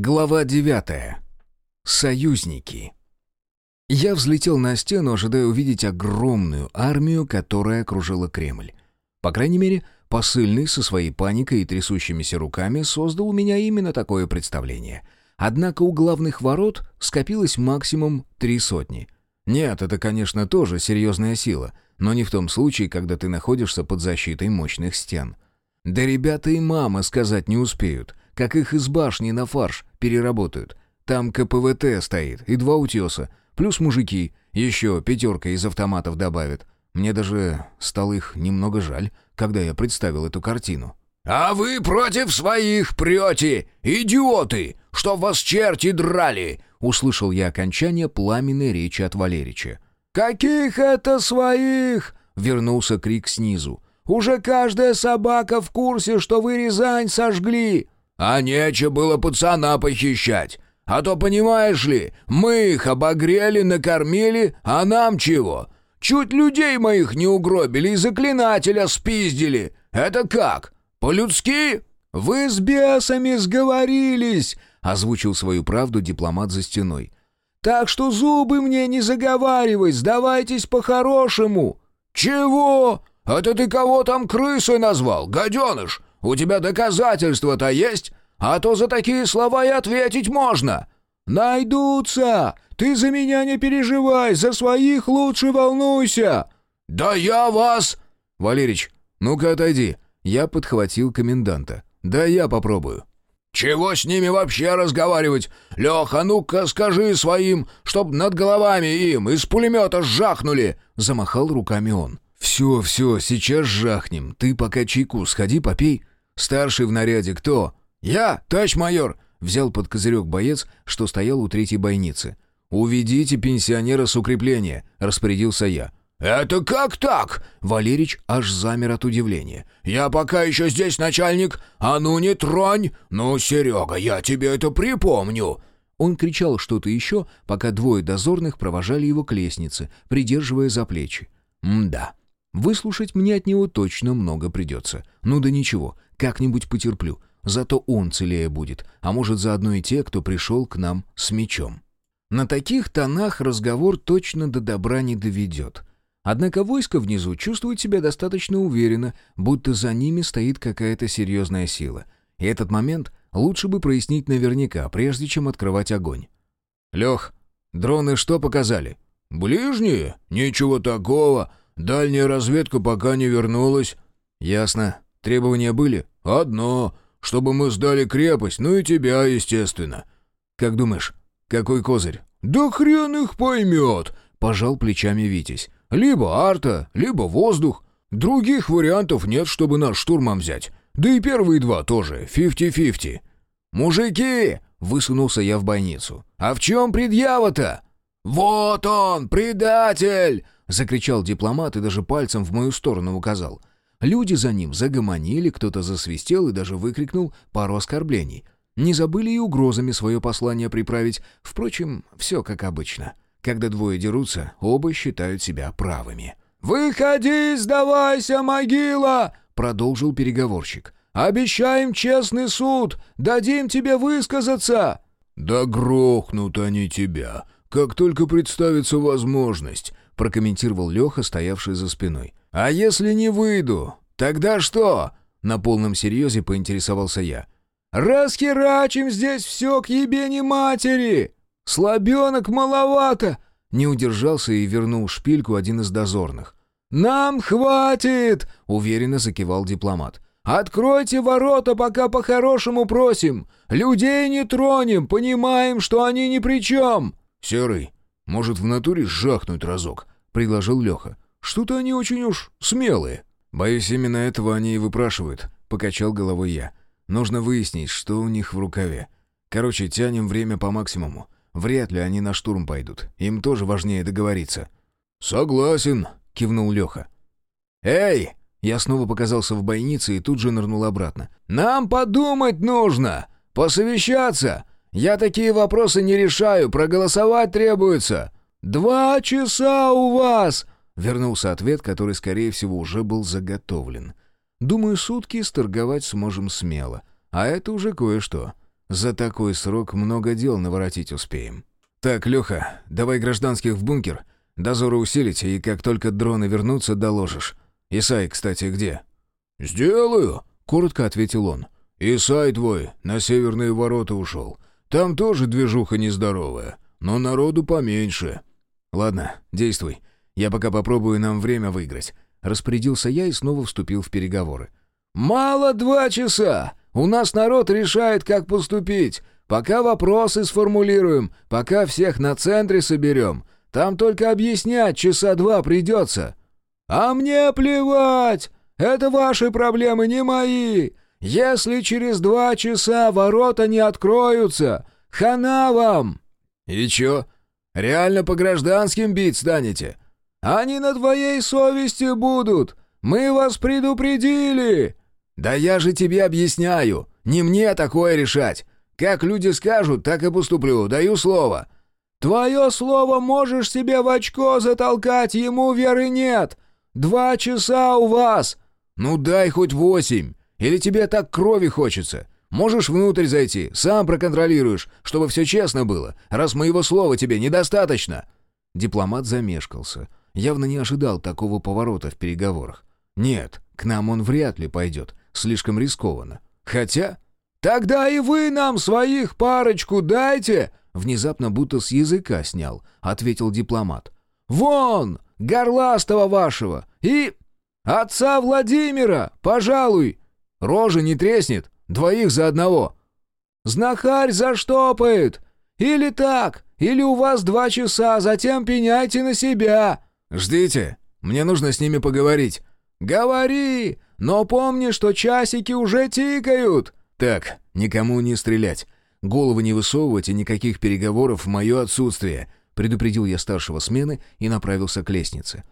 Глава девятая. Союзники. Я взлетел на стену, ожидая увидеть огромную армию, которая окружила Кремль. По крайней мере, посыльный со своей паникой и трясущимися руками создал у меня именно такое представление. Однако у главных ворот скопилось максимум три сотни. Нет, это, конечно, тоже серьезная сила, но не в том случае, когда ты находишься под защитой мощных стен. Да ребята и мама сказать не успеют — как их из башни на фарш переработают. Там КПВТ стоит и два утеса, плюс мужики, еще пятерка из автоматов добавят. Мне даже стало их немного жаль, когда я представил эту картину. «А вы против своих прете, идиоты! Чтоб вас черти драли!» Услышал я окончание пламенной речи от Валерича. «Каких это своих?» — вернулся крик снизу. «Уже каждая собака в курсе, что вы Рязань сожгли!» А нече было пацана похищать. А то, понимаешь ли, мы их обогрели, накормили, а нам чего? Чуть людей моих не угробили и заклинателя спиздили. Это как? По-людски?» «Вы с бесами сговорились», — озвучил свою правду дипломат за стеной. «Так что зубы мне не заговаривай, сдавайтесь по-хорошему». «Чего? Это ты кого там крысой назвал, гаденыш? У тебя доказательства-то есть? А то за такие слова и ответить можно!» «Найдутся! Ты за меня не переживай, за своих лучше волнуйся!» «Да я вас...» «Валерич, ну-ка отойди!» Я подхватил коменданта. «Да я попробую». «Чего с ними вообще разговаривать? Леха, ну-ка скажи своим, чтоб над головами им из пулемета жахнули!» Замахал руками он. «Все, все, сейчас жахнем. Ты пока чайку сходи, попей. Старший в наряде кто?» «Я, товарищ майор!» — взял под козырек боец, что стоял у третьей бойницы. «Уведите пенсионера с укрепления», — распорядился я. «Это как так?» Валерич аж замер от удивления. «Я пока еще здесь начальник. А ну не тронь! Ну, Серега, я тебе это припомню!» Он кричал что-то еще, пока двое дозорных провожали его к лестнице, придерживая за плечи. «Мда, Выслушать мне от него точно много придется. Ну да ничего, как-нибудь потерплю. Зато он целее будет, а может заодно и те, кто пришел к нам с мечом. На таких тонах разговор точно до добра не доведет. Однако войско внизу чувствует себя достаточно уверенно, будто за ними стоит какая-то серьезная сила. И этот момент лучше бы прояснить наверняка, прежде чем открывать огонь. «Лех, дроны что показали?» «Ближние? Ничего такого. Дальняя разведка пока не вернулась». «Ясно. Требования были?» «Одно. Чтобы мы сдали крепость, ну и тебя, естественно». «Как думаешь, какой козырь?» «Да хрен их поймет», — пожал плечами Витязь. «Либо арта, либо воздух. Других вариантов нет, чтобы нас штурмом взять. Да и первые два тоже, фифти-фифти». «Мужики!» — высунулся я в бойницу. «А в чем предъява-то?» «Вот он, предатель!» — закричал дипломат и даже пальцем в мою сторону указал. Люди за ним загомонили, кто-то засвистел и даже выкрикнул пару оскорблений. Не забыли и угрозами свое послание приправить. Впрочем, все как обычно. Когда двое дерутся, оба считают себя правыми. «Выходи, сдавайся, могила!» — продолжил переговорщик. «Обещаем честный суд! Дадим тебе высказаться!» «Да грохнут они тебя, как только представится возможность!» Прокомментировал Леха, стоявший за спиной. «А если не выйду, тогда что?» На полном серьезе поинтересовался я. «Расхерачим здесь все к ебени матери! Слабенок маловато!» Не удержался и вернул шпильку один из дозорных. «Нам хватит!» — уверенно закивал дипломат. «Откройте ворота, пока по-хорошему просим! Людей не тронем, понимаем, что они ни при чем!» «Серый, может, в натуре жахнуть разок?» — предложил Леха. «Что-то они очень уж смелые». «Боюсь, именно этого они и выпрашивают», — покачал головой я. «Нужно выяснить, что у них в рукаве. Короче, тянем время по максимуму. Вряд ли они на штурм пойдут. Им тоже важнее договориться». «Согласен», — кивнул Леха. «Эй!» Я снова показался в бойнице и тут же нырнул обратно. «Нам подумать нужно! Посовещаться! Я такие вопросы не решаю, проголосовать требуется!» «Два часа у вас!» — вернулся ответ, который, скорее всего, уже был заготовлен. «Думаю, сутки сторговать сможем смело. А это уже кое-что. За такой срок много дел наворотить успеем. Так, Леха, давай гражданских в бункер. Дозоры усилить, и как только дроны вернутся, доложишь. Исай, кстати, где?» «Сделаю», — коротко ответил он. «Исай твой на северные ворота ушел. Там тоже движуха нездоровая, но народу поменьше». «Ладно, действуй. Я пока попробую нам время выиграть». Распорядился я и снова вступил в переговоры. «Мало два часа! У нас народ решает, как поступить. Пока вопросы сформулируем, пока всех на центре соберем. Там только объяснять часа два придется». «А мне плевать! Это ваши проблемы, не мои! Если через два часа ворота не откроются, хана вам!» «И чё, реально по гражданским бить станете?» «Они на твоей совести будут! Мы вас предупредили!» «Да я же тебе объясняю! Не мне такое решать! Как люди скажут, так и поступлю, даю слово!» «Твое слово можешь себе в очко затолкать, ему веры нет! Два часа у вас!» «Ну дай хоть восемь! Или тебе так крови хочется? Можешь внутрь зайти, сам проконтролируешь, чтобы все честно было, раз моего слова тебе недостаточно!» Дипломат замешкался. Явно не ожидал такого поворота в переговорах. «Нет, к нам он вряд ли пойдет, слишком рискованно. Хотя...» «Тогда и вы нам своих парочку дайте!» Внезапно будто с языка снял, ответил дипломат. «Вон! Горластого вашего! И... отца Владимира! Пожалуй! Рожа не треснет! Двоих за одного!» «Знахарь заштопает! Или так, или у вас два часа, затем пеняйте на себя!» «Ждите! Мне нужно с ними поговорить!» «Говори! Но помни, что часики уже тикают!» «Так, никому не стрелять. Головы не высовывать и никаких переговоров в мое отсутствие», предупредил я старшего смены и направился к лестнице.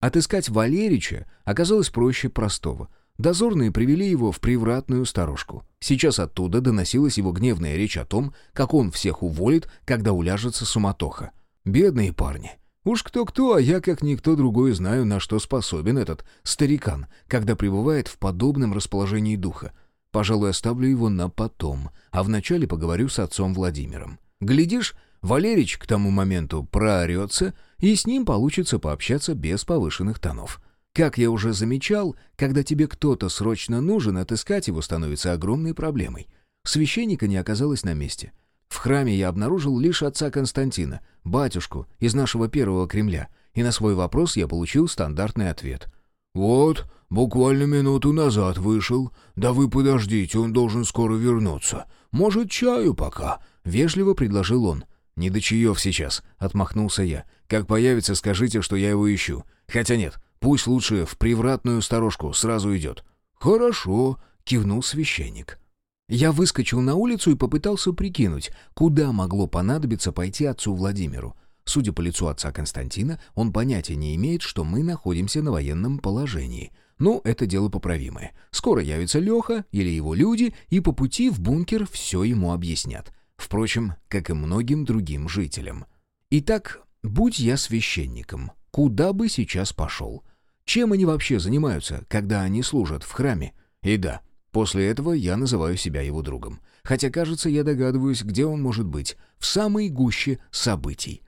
Отыскать Валерича оказалось проще простого. Дозорные привели его в привратную сторожку. Сейчас оттуда доносилась его гневная речь о том, как он всех уволит, когда уляжется суматоха. Бедные парни. Уж кто-кто, а я как никто другой знаю, на что способен этот старикан, когда пребывает в подобном расположении духа. Пожалуй, оставлю его на потом, а вначале поговорю с отцом Владимиром. Глядишь, Валерич к тому моменту проорется, и с ним получится пообщаться без повышенных тонов. Как я уже замечал, когда тебе кто-то срочно нужен, отыскать его становится огромной проблемой. Священника не оказалось на месте. В храме я обнаружил лишь отца Константина, батюшку из нашего первого Кремля, и на свой вопрос я получил стандартный ответ. «Вот, буквально минуту назад вышел. Да вы подождите, он должен скоро вернуться. Может, чаю пока?» — вежливо предложил он. «Не до чаев сейчас», — отмахнулся я. «Как появится, скажите, что я его ищу. Хотя нет, пусть лучше в привратную сторожку сразу идет». «Хорошо», — кивнул священник. Я выскочил на улицу и попытался прикинуть, куда могло понадобиться пойти отцу Владимиру. Судя по лицу отца Константина, он понятия не имеет, что мы находимся на военном положении. Ну, это дело поправимое. Скоро явится Леха или его люди, и по пути в бункер все ему объяснят. Впрочем, как и многим другим жителям. Итак, будь я священником, куда бы сейчас пошел? Чем они вообще занимаются, когда они служат в храме? И да, после этого я называю себя его другом. Хотя, кажется, я догадываюсь, где он может быть. В самой гуще событий.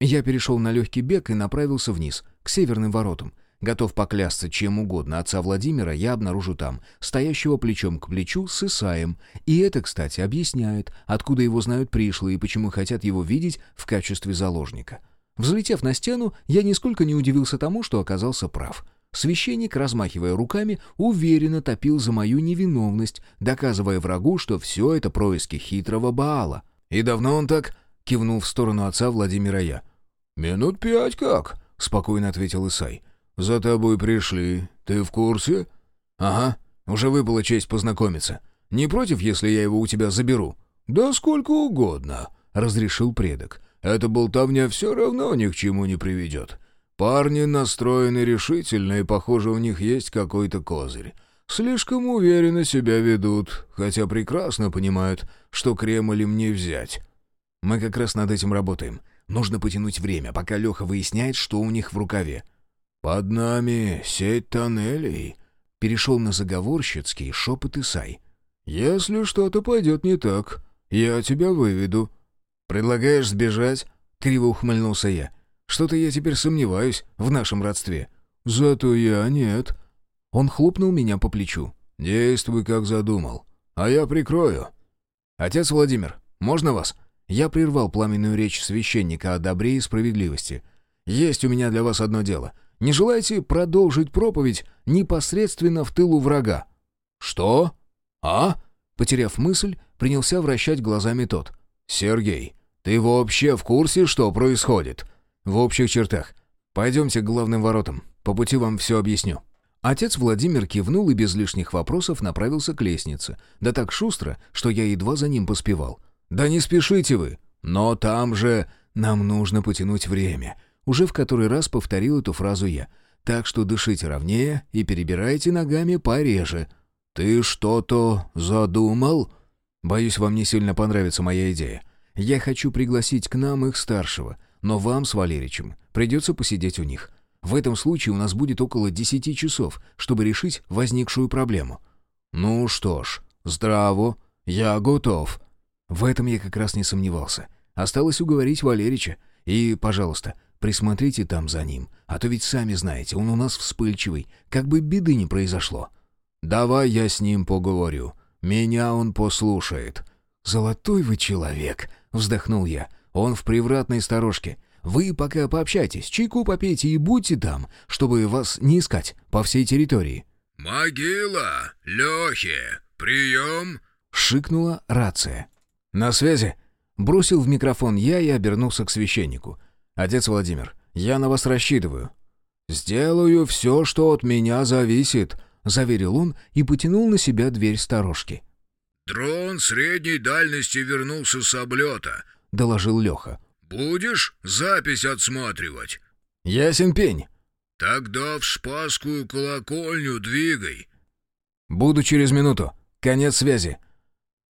Я перешел на легкий бег и направился вниз, к северным воротам. Готов поклясться чем угодно отца Владимира я обнаружу там, стоящего плечом к плечу с Исаем. И это, кстати, объясняет, откуда его знают пришлые и почему хотят его видеть в качестве заложника. Взлетев на стену, я нисколько не удивился тому, что оказался прав. Священник, размахивая руками, уверенно топил за мою невиновность, доказывая врагу, что все это происки хитрого Баала. «И давно он так?» — кивнул в сторону отца Владимира я. «Минут пять как?» — спокойно ответил Исай. «За тобой пришли. Ты в курсе?» «Ага. Уже выпала честь познакомиться. Не против, если я его у тебя заберу?» «Да сколько угодно», — разрешил предок. «Эта болтовня все равно ни к чему не приведет. Парни настроены решительно, и, похоже, у них есть какой-то козырь. Слишком уверенно себя ведут, хотя прекрасно понимают, что Кремль им не взять». «Мы как раз над этим работаем. Нужно потянуть время, пока Леха выясняет, что у них в рукаве». «Под нами сеть тоннелей», — перешел на заговорщицкий шепот Исай. «Если что-то пойдет не так, я тебя выведу». «Предлагаешь сбежать?» — криво ухмыльнулся я. «Что-то я теперь сомневаюсь в нашем родстве». «Зато я нет». Он хлопнул меня по плечу. «Действуй, как задумал, а я прикрою». «Отец Владимир, можно вас?» Я прервал пламенную речь священника о добре и справедливости. «Есть у меня для вас одно дело. Не желаете продолжить проповедь непосредственно в тылу врага?» «Что? А?» Потеряв мысль, принялся вращать глазами тот. «Сергей, ты вообще в курсе, что происходит?» «В общих чертах. Пойдемте к главным воротам. По пути вам все объясню». Отец Владимир кивнул и без лишних вопросов направился к лестнице. Да так шустро, что я едва за ним поспевал. «Да не спешите вы! Но там же... Нам нужно потянуть время!» Уже в который раз повторил эту фразу я. «Так что дышите ровнее и перебирайте ногами пореже». «Ты что-то задумал?» «Боюсь, вам не сильно понравится моя идея. Я хочу пригласить к нам их старшего, но вам с Валеричем придется посидеть у них. В этом случае у нас будет около десяти часов, чтобы решить возникшую проблему». «Ну что ж, здраво, я готов». В этом я как раз не сомневался. Осталось уговорить Валерича. И, пожалуйста, присмотрите там за ним, а то ведь сами знаете, он у нас вспыльчивый, как бы беды не произошло. «Давай я с ним поговорю. Меня он послушает». «Золотой вы человек», — вздохнул я. «Он в привратной сторожке. Вы пока пообщайтесь, чайку попейте и будьте там, чтобы вас не искать по всей территории». «Могила! Лехе! Прием!» — шикнула рация. «На связи!» — бросил в микрофон я и обернулся к священнику. «Отец Владимир, я на вас рассчитываю». «Сделаю все, что от меня зависит», — заверил он и потянул на себя дверь сторожки. «Дрон средней дальности вернулся с облета», — доложил Леха. Будешь запись отсматривать?» «Ясен пень». «Тогда в Спасскую колокольню двигай». «Буду через минуту. Конец связи».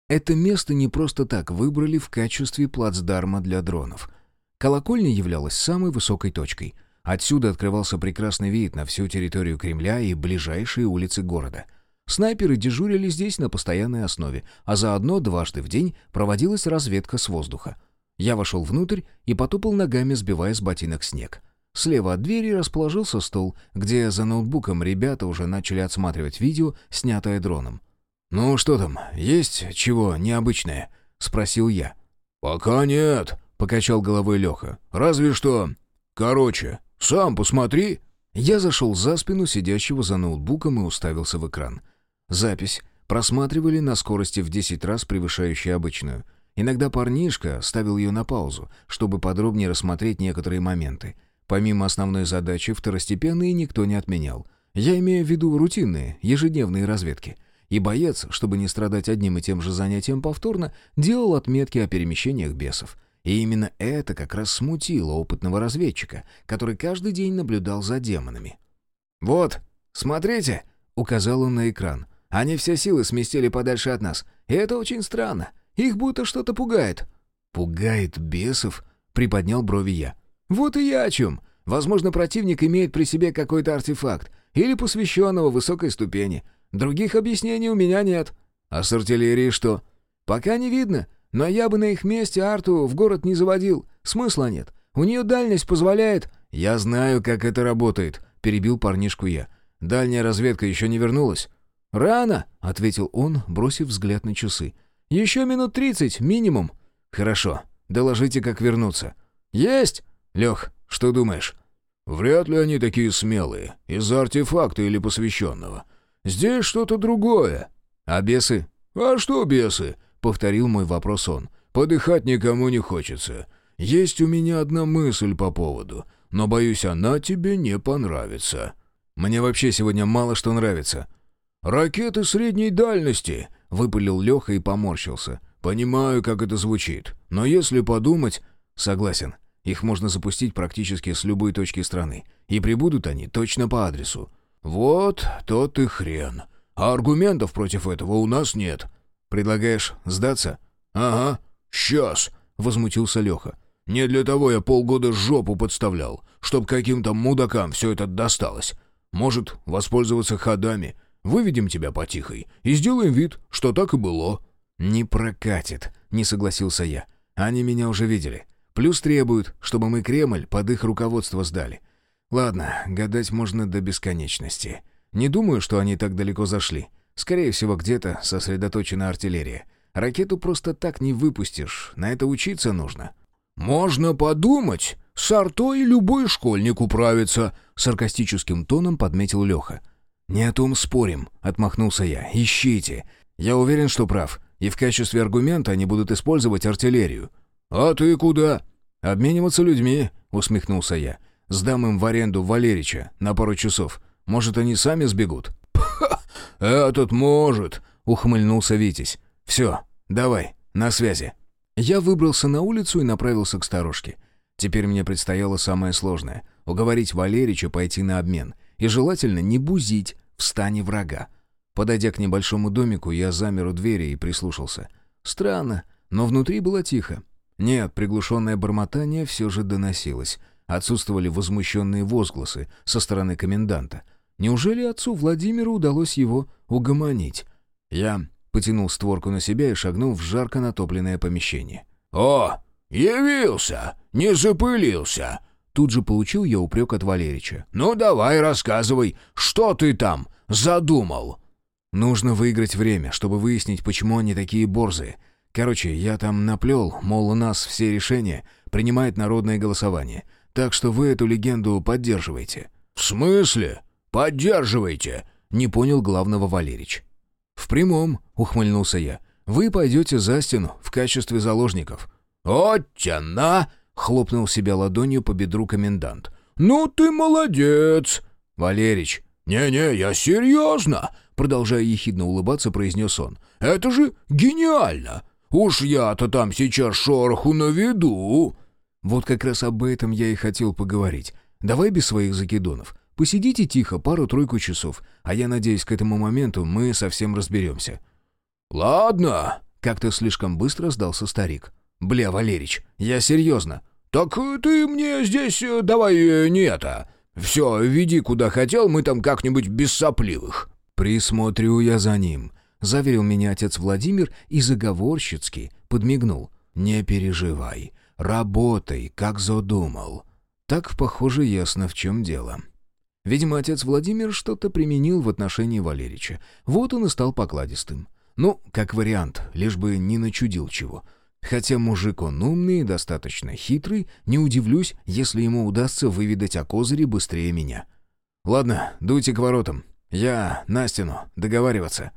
Это место не просто так выбрали в качестве плацдарма для дронов. Колокольня являлась самой высокой точкой. Отсюда открывался прекрасный вид на всю территорию Кремля и ближайшие улицы города. Снайперы дежурили здесь на постоянной основе, а заодно дважды в день проводилась разведка с воздуха. Я вошел внутрь и потопал ногами, сбивая с ботинок снег. Слева от двери расположился стол, где за ноутбуком ребята уже начали отсматривать видео, снятое дроном. «Ну что там, есть чего необычное?» — спросил я. «Пока нет», — покачал головой Леха. «Разве что... Короче, сам посмотри». Я зашел за спину сидящего за ноутбуком и уставился в экран. Запись просматривали на скорости в 10 раз превышающей обычную. Иногда парнишка ставил ее на паузу, чтобы подробнее рассмотреть некоторые моменты. Помимо основной задачи, второстепенные никто не отменял. Я имею в виду рутинные, ежедневные разведки. И боец, чтобы не страдать одним и тем же занятием повторно, делал отметки о перемещениях бесов. И именно это как раз смутило опытного разведчика, который каждый день наблюдал за демонами. «Вот, смотрите!» — указал он на экран. «Они все силы сместили подальше от нас. И это очень странно. Их будто что-то пугает». «Пугает бесов?» — приподнял брови я. «Вот и я о чем. Возможно, противник имеет при себе какой-то артефакт или посвященного высокой ступени. Других объяснений у меня нет. А с артиллерией что? Пока не видно, но я бы на их месте Арту в город не заводил. Смысла нет. У нее дальность позволяет...» «Я знаю, как это работает», — перебил парнишку я. «Дальняя разведка еще не вернулась». «Рано», — ответил он, бросив взгляд на часы. Еще минут тридцать, минимум». «Хорошо. Доложите, как вернуться». «Есть!» «Лех, что думаешь?» «Вряд ли они такие смелые. Из-за артефакта или посвященного. Здесь что-то другое». «А бесы?» «А что бесы?» — повторил мой вопрос он. «Подыхать никому не хочется. Есть у меня одна мысль по поводу, но, боюсь, она тебе не понравится». «Мне вообще сегодня мало что нравится». «Ракеты средней дальности», Выпалил Леха и поморщился. «Понимаю, как это звучит. Но если подумать...» «Согласен. Их можно запустить практически с любой точки страны. И прибудут они точно по адресу». «Вот тот и хрен. А аргументов против этого у нас нет». «Предлагаешь сдаться?» «Ага. Сейчас», — возмутился Леха. «Не для того я полгода жопу подставлял, чтоб каким-то мудакам все это досталось. Может, воспользоваться ходами, Выведем тебя потихой и сделаем вид, что так и было». «Не прокатит», — не согласился я. «Они меня уже видели. Плюс требуют, чтобы мы Кремль под их руководство сдали. Ладно, гадать можно до бесконечности. Не думаю, что они так далеко зашли. Скорее всего, где-то сосредоточена артиллерия. Ракету просто так не выпустишь, на это учиться нужно». «Можно подумать, с артой любой школьник управится», — саркастическим тоном подметил Леха. «Не о том спорим», — отмахнулся я. «Ищите. Я уверен, что прав. И в качестве аргумента они будут использовать артиллерию». «А ты куда?» «Обмениваться людьми», — усмехнулся я. «Сдам им в аренду Валерича на пару часов. Может, они сами сбегут?» «Ха! Этот может!» — ухмыльнулся Витязь. «Все, давай, на связи». Я выбрался на улицу и направился к сторожке. Теперь мне предстояло самое сложное — уговорить Валерича пойти на обмен. И желательно не бузить в стане врага. Подойдя к небольшому домику, я замер у двери и прислушался. Странно, но внутри было тихо. Нет, приглушенное бормотание все же доносилось. Отсутствовали возмущенные возгласы со стороны коменданта. Неужели отцу Владимиру удалось его угомонить? Я потянул створку на себя и шагнул в жарко натопленное помещение. «О, явился! Не запылился!» Тут же получил я упрек от Валерича. «Ну давай рассказывай, что ты там задумал?» «Нужно выиграть время, чтобы выяснить, почему они такие борзые. Короче, я там наплел, мол, у нас все решения принимает народное голосование. Так что вы эту легенду поддерживаете». «В смысле? Поддерживаете?» — не понял главного Валерич. «В прямом», — ухмыльнулся я. «Вы пойдете за стену в качестве заложников». «Оттяна!» — хлопнул себя ладонью по бедру комендант. «Ну ты молодец!» «Валерич!» «Не-не, я серьезно!» — продолжая ехидно улыбаться, произнес он. «Это же гениально! Уж я-то там сейчас шороху наведу!» «Вот как раз об этом я и хотел поговорить. Давай без своих закидонов. Посидите тихо пару-тройку часов, а я надеюсь, к этому моменту мы совсем разберемся». «Ладно», — как-то слишком быстро сдался старик. «Бля, Валерич, я серьезно». «Так ты мне здесь э, давай э, не это. Все, веди куда хотел, мы там как-нибудь без сопливых». «Присмотрю я за ним», — заверил меня отец Владимир и заговорщицки подмигнул. «Не переживай, работай, как задумал». Так, похоже, ясно, в чем дело. Видимо, отец Владимир что-то применил в отношении Валерича. Вот он и стал покладистым. Ну, как вариант, лишь бы не начудил чего. Хотя мужик он умный и достаточно хитрый, не удивлюсь, если ему удастся выведать о козыре быстрее меня. Ладно, дуйте к воротам. Я на стену. Договариваться.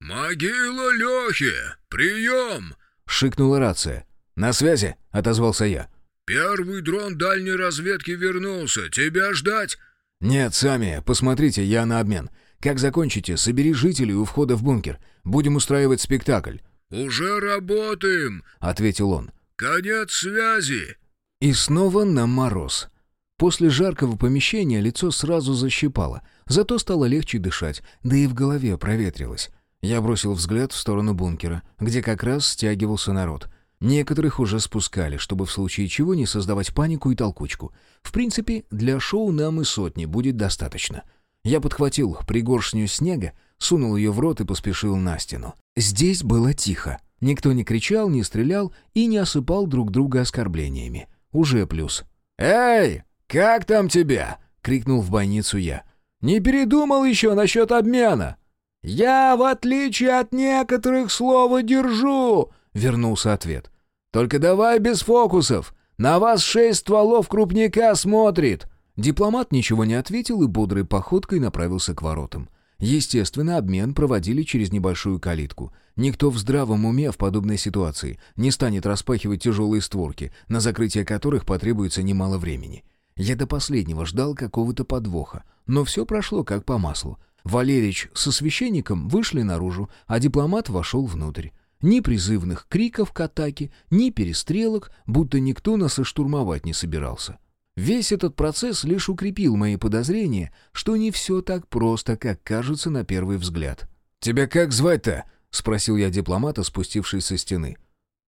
«Могила Лехи! Прием!» — шикнула рация. «На связи!» — отозвался я. «Первый дрон дальней разведки вернулся. Тебя ждать?» «Нет, сами, посмотрите, я на обмен. Как закончите, собери жителей у входа в бункер. Будем устраивать спектакль». «Уже работаем», — ответил он. «Конец связи». И снова на мороз. После жаркого помещения лицо сразу защипало, зато стало легче дышать, да и в голове проветрилось. Я бросил взгляд в сторону бункера, где как раз стягивался народ. Некоторых уже спускали, чтобы в случае чего не создавать панику и толкучку. В принципе, для шоу нам и сотни будет достаточно. Я подхватил пригоршню снега, сунул ее в рот и поспешил на стену. Здесь было тихо. Никто не кричал, не стрелял и не осыпал друг друга оскорблениями. Уже плюс. «Эй, как там тебя?» — крикнул в больницу я. «Не передумал еще насчет обмена?» «Я, в отличие от некоторых, слово держу!» Вернулся ответ. «Только давай без фокусов! На вас шесть стволов крупника смотрит!» Дипломат ничего не ответил и бодрой походкой направился к воротам. Естественно, обмен проводили через небольшую калитку. Никто в здравом уме в подобной ситуации не станет распахивать тяжелые створки, на закрытие которых потребуется немало времени. Я до последнего ждал какого-то подвоха, но все прошло как по маслу. Валерич со священником вышли наружу, а дипломат вошел внутрь. Ни призывных криков к атаке, ни перестрелок, будто никто нас и штурмовать не собирался. Весь этот процесс лишь укрепил мои подозрения, что не все так просто, как кажется на первый взгляд. «Тебя как звать-то?» — спросил я дипломата, спустившись со стены.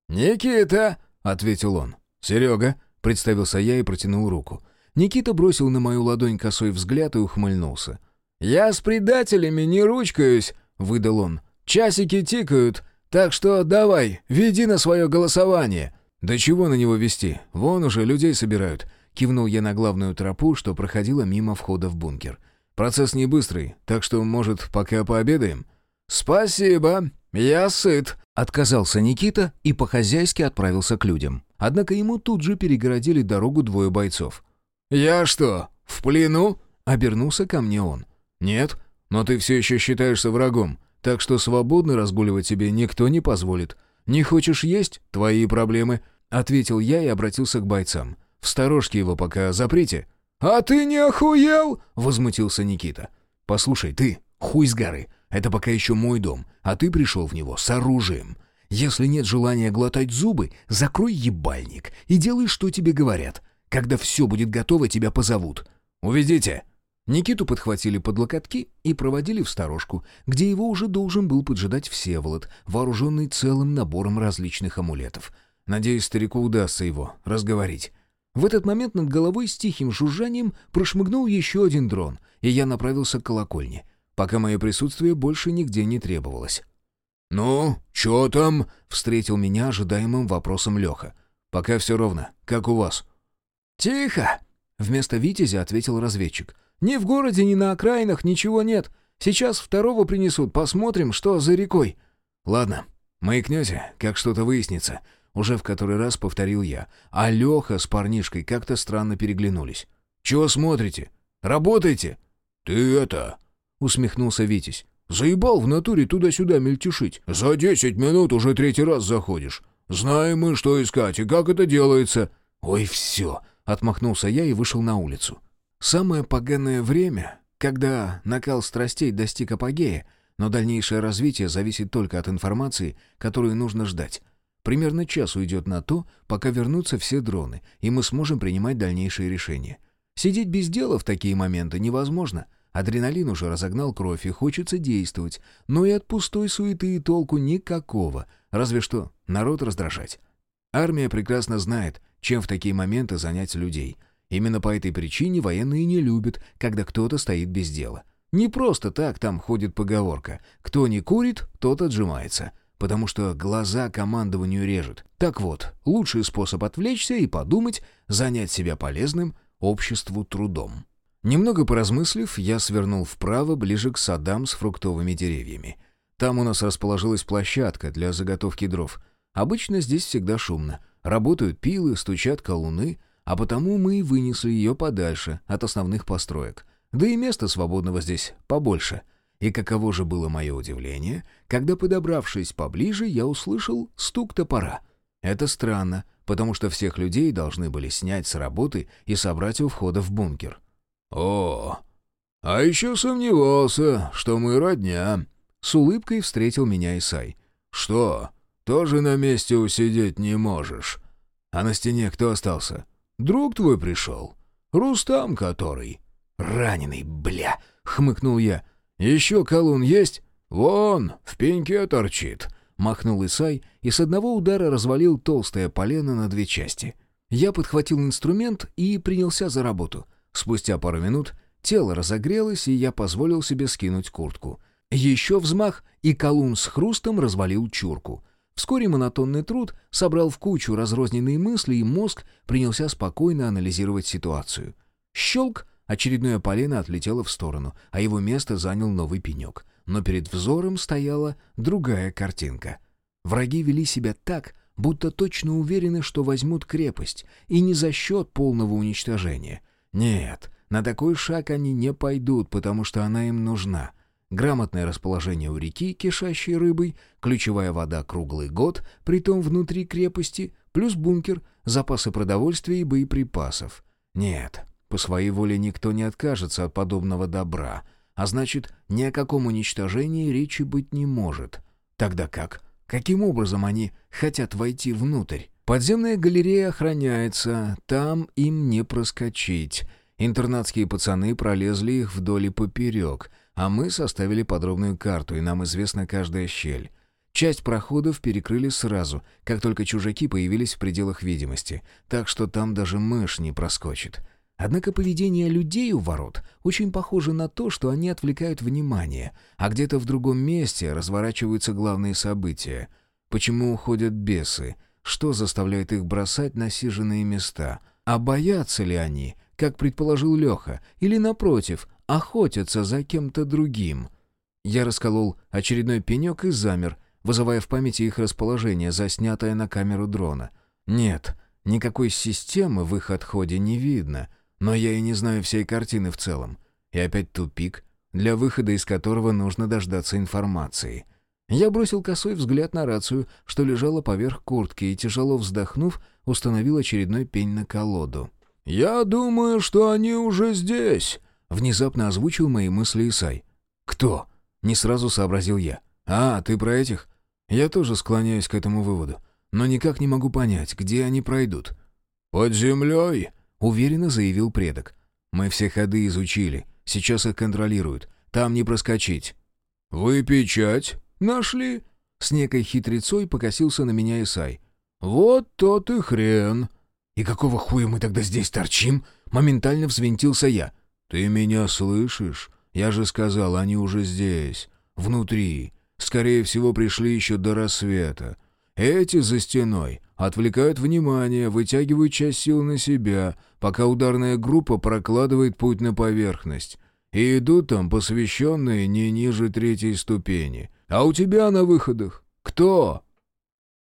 «Никита!» — ответил он. «Серега!» — представился я и протянул руку. Никита бросил на мою ладонь косой взгляд и ухмыльнулся. «Я с предателями не ручкаюсь!» — выдал он. «Часики тикают, Так что давай, веди на свое голосование». «Да чего на него вести? Вон уже людей собирают», — кивнул я на главную тропу, что проходила мимо входа в бункер. «Процесс не быстрый, так что, может, пока пообедаем?» «Спасибо, я сыт», — отказался Никита и по-хозяйски отправился к людям. Однако ему тут же перегородили дорогу двое бойцов. «Я что, в плену?» — обернулся ко мне он. «Нет, но ты все еще считаешься врагом, так что свободно разгуливать тебе никто не позволит. Не хочешь есть — твои проблемы», — ответил я и обратился к бойцам. «В сторожке его пока заприте». «А ты не охуел?» — возмутился Никита. «Послушай, ты, хуй с горы, это пока еще мой дом, а ты пришел в него с оружием. Если нет желания глотать зубы, закрой ебальник и делай, что тебе говорят. Когда все будет готово, тебя позовут. Уведите!» Никиту подхватили под локотки и проводили в сторожку, где его уже должен был поджидать Всеволод, вооруженный целым набором различных амулетов. Надеюсь, старику удастся его разговорить. В этот момент над головой с тихим жужжанием прошмыгнул еще один дрон, и я направился к колокольне, пока мое присутствие больше нигде не требовалось. «Ну, чё там?» — встретил меня ожидаемым вопросом Леха. «Пока все ровно. Как у вас?» «Тихо!» — вместо Витязя ответил разведчик — ни в городе, ни на окраинах ничего нет. Сейчас второго принесут, посмотрим, что за рекой». «Ладно, маякнете, как что-то выяснится». Уже в который раз повторил я. А Леха с парнишкой как-то странно переглянулись. «Чего смотрите? Работайте!» «Ты это...» — усмехнулся Витязь. «Заебал в натуре туда-сюда мельтешить. За десять минут уже третий раз заходишь. Знаем мы, что искать и как это делается». «Ой, все!» — отмахнулся я и вышел на улицу. Самое поганое время, когда накал страстей достиг апогея, но дальнейшее развитие зависит только от информации, которую нужно ждать. Примерно час уйдет на то, пока вернутся все дроны, и мы сможем принимать дальнейшие решения. Сидеть без дела в такие моменты невозможно. Адреналин уже разогнал кровь, и хочется действовать, но и от пустой суеты и толку никакого, разве что народ раздражать. Армия прекрасно знает, чем в такие моменты занять людей — Именно по этой причине военные не любят, когда кто-то стоит без дела. Не просто так там ходит поговорка «кто не курит, тот отжимается», потому что глаза командованию режет. Так вот, лучший способ отвлечься и подумать, занять себя полезным обществу трудом. Немного поразмыслив, я свернул вправо, ближе к садам с фруктовыми деревьями. Там у нас расположилась площадка для заготовки дров. Обычно здесь всегда шумно. Работают пилы, стучат колуны, а потому мы и вынесли ее подальше от основных построек. Да и места свободного здесь побольше. И каково же было мое удивление, когда, подобравшись поближе, я услышал стук топора. Это странно, потому что всех людей должны были снять с работы и собрать у входа в бункер. «О, а еще сомневался, что мы родня», — с улыбкой встретил меня Исай. «Что, тоже на месте усидеть не можешь?» «А на стене кто остался?» Друг твой пришел. Рустам который». «Раненый, бля!» — хмыкнул я. «Еще колун есть?» «Вон, в пеньке торчит», — махнул Исай и с одного удара развалил толстое полено на две части. Я подхватил инструмент и принялся за работу. Спустя пару минут тело разогрелось, и я позволил себе скинуть куртку. Еще взмах, и колун с хрустом развалил чурку. Вскоре монотонный труд собрал в кучу разрозненные мысли, и мозг принялся спокойно анализировать ситуацию. Щелк, очередное полено отлетело в сторону, а его место занял новый пенек. Но перед взором стояла другая картинка. Враги вели себя так, будто точно уверены, что возьмут крепость, и не за счет полного уничтожения. Нет, на такой шаг они не пойдут, потому что она им нужна — Грамотное расположение у реки, кишащей рыбой, ключевая вода круглый год, притом внутри крепости, плюс бункер, запасы продовольствия и боеприпасов. Нет, по своей воле никто не откажется от подобного добра, а значит, ни о каком уничтожении речи быть не может. Тогда как? Каким образом они хотят войти внутрь? Подземная галерея охраняется, там им не проскочить. Интернатские пацаны пролезли их вдоль и поперек — а мы составили подробную карту, и нам известна каждая щель. Часть проходов перекрыли сразу, как только чужаки появились в пределах видимости, так что там даже мышь не проскочит. Однако поведение людей у ворот очень похоже на то, что они отвлекают внимание, а где-то в другом месте разворачиваются главные события. Почему уходят бесы? Что заставляет их бросать насиженные места? А боятся ли они, как предположил Леха, или, напротив, охотятся за кем-то другим? Я расколол очередной пенек и замер, вызывая в памяти их расположение, заснятое на камеру дрона. Нет, никакой системы в их отходе не видно — но я и не знаю всей картины в целом. И опять тупик, для выхода из которого нужно дождаться информации. Я бросил косой взгляд на рацию, что лежала поверх куртки, и, тяжело вздохнув, установил очередной пень на колоду. «Я думаю, что они уже здесь», — внезапно озвучил мои мысли Исай. «Кто?» — не сразу сообразил я. «А, ты про этих?» Я тоже склоняюсь к этому выводу, но никак не могу понять, где они пройдут. «Под землей?» — уверенно заявил предок. «Мы все ходы изучили. Сейчас их контролируют. Там не проскочить». «Вы печать нашли?» С некой хитрецой покосился на меня Исай. «Вот тот и хрен». «И какого хуя мы тогда здесь торчим?» Моментально взвинтился я. «Ты меня слышишь? Я же сказал, они уже здесь. Внутри. Скорее всего, пришли еще до рассвета. Эти за стеной отвлекают внимание, вытягивают часть сил на себя, пока ударная группа прокладывает путь на поверхность. И идут там посвященные не ниже третьей ступени. А у тебя на выходах кто?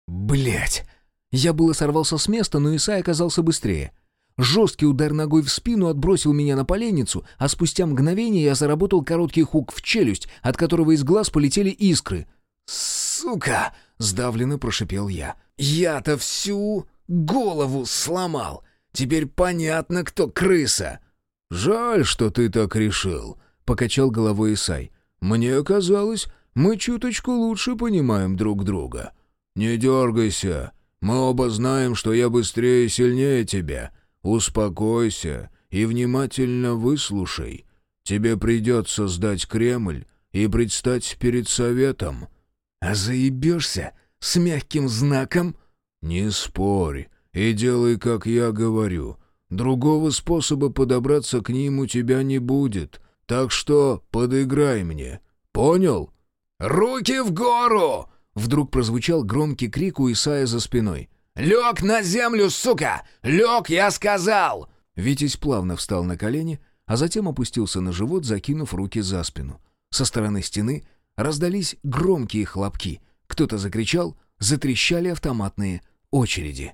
Блять! Я было сорвался с места, но Исай оказался быстрее. Жесткий удар ногой в спину отбросил меня на поленницу, а спустя мгновение я заработал короткий хук в челюсть, от которого из глаз полетели искры. «Сука!» — сдавленно прошипел я. «Я-то всю голову сломал! Теперь понятно, кто крыса!» «Жаль, что ты так решил», — покачал головой Исай. «Мне казалось, мы чуточку лучше понимаем друг друга. Не дергайся, мы оба знаем, что я быстрее и сильнее тебя. Успокойся и внимательно выслушай. Тебе придется сдать Кремль и предстать перед советом». «А заебешься с мягким знаком?» «Не спорь и делай, как я говорю. Другого способа подобраться к ним у тебя не будет, так что подыграй мне. Понял?» «Руки в гору!» Вдруг прозвучал громкий крик у Исая за спиной. «Лег на землю, сука! Лег, я сказал!» Витязь плавно встал на колени, а затем опустился на живот, закинув руки за спину. Со стороны стены Раздались громкие хлопки. Кто-то закричал, затрещали автоматные очереди.